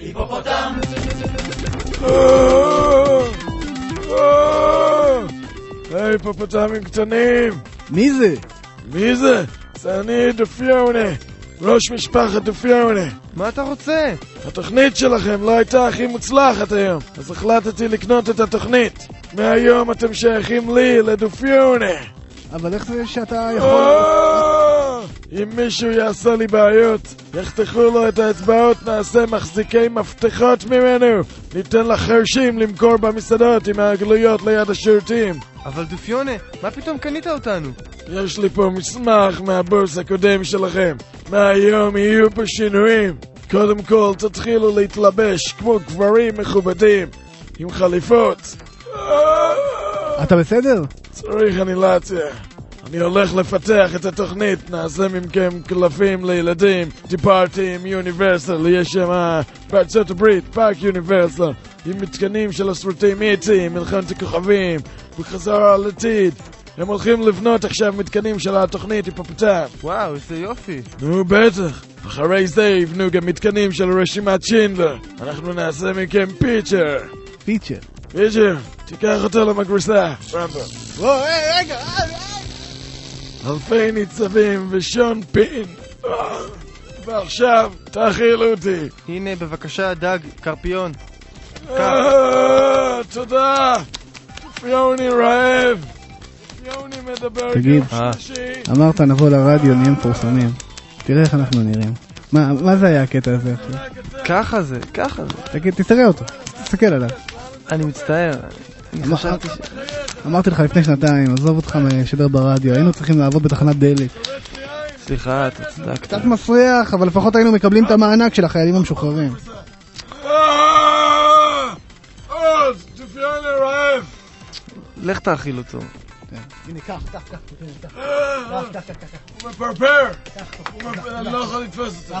היפופוטם! היפופוטמים קטנים! מי זה? מי זה? זה אני דופיונה, ראש משפחת דופיונה. מה אתה רוצה? התוכנית שלכם לא הייתה הכי מוצלחת היום, אז החלטתי לקנות את התוכנית. מהיום אתם שייכים לי, לדופיונה. אבל איך זה שאתה יכול... אם מישהו יעשה לי בעיות, יחתכו לו את האצבעות, נעשה מחזיקי מפתחות ממנו. ניתן לחרשים למכור במסעדות עם העגלויות ליד השירותים. אבל דופיונה, מה פתאום קנית אותנו? יש לי פה מסמך מהבוס הקודם שלכם. מהיום יהיו פה שינויים. קודם כל תתחילו להתלבש כמו גברים מכובדים, עם חליפות. אתה בסדר? צריך אנילציה. אני הולך לפתח את התוכנית, נעשה מכם קלפים לילדים. דיברתי עם יוניברסל, יש שם אה, בארצות הברית פארק יוניברסל, עם מתקנים של הסרטי מיטי, מלחמת הכוכבים, וחזרה על עתיד. הם הולכים לבנות עכשיו מתקנים של התוכנית היפופוטם. וואו, איזה יופי. נו בטח. אחרי זה יבנו גם מתקנים של רשימת שינדלר. אנחנו נעשה מכם פיצ'ר. פיצ'ר. פיצ'ר, תיקח אותו למגרסה. רמבו. וואו, היי, רגע! אלפי ניצבים ושון פין. ועכשיו, תאכילו אותי. הנה, בבקשה, דג, קרפיון. אה, תודה. פיוני רעב. פיוני מדבר תגיד. גם שלישי. אמרת נבוא לרדיו, נהיה מפורסמים. תראה איך אנחנו נראים. מה, מה זה היה הקטע הזה עכשיו? ככה זה, ככה זה. תגיד, תראה אותו. תסתכל עליו. אני מצטער. אמרתי לך לפני שנתיים, עזוב אותך משדר ברדיו, היינו צריכים לעבוד בתחנת דלק. סליחה, אתה צדקת. קצת מסריח, אבל לפחות היינו מקבלים את המענק של החיילים המשוחררים. אה! לך תאכיל אותו. הנה, קח, קח, קח. הוא מפרפר. הוא מפ- אני לא יכול לתפוס אותו.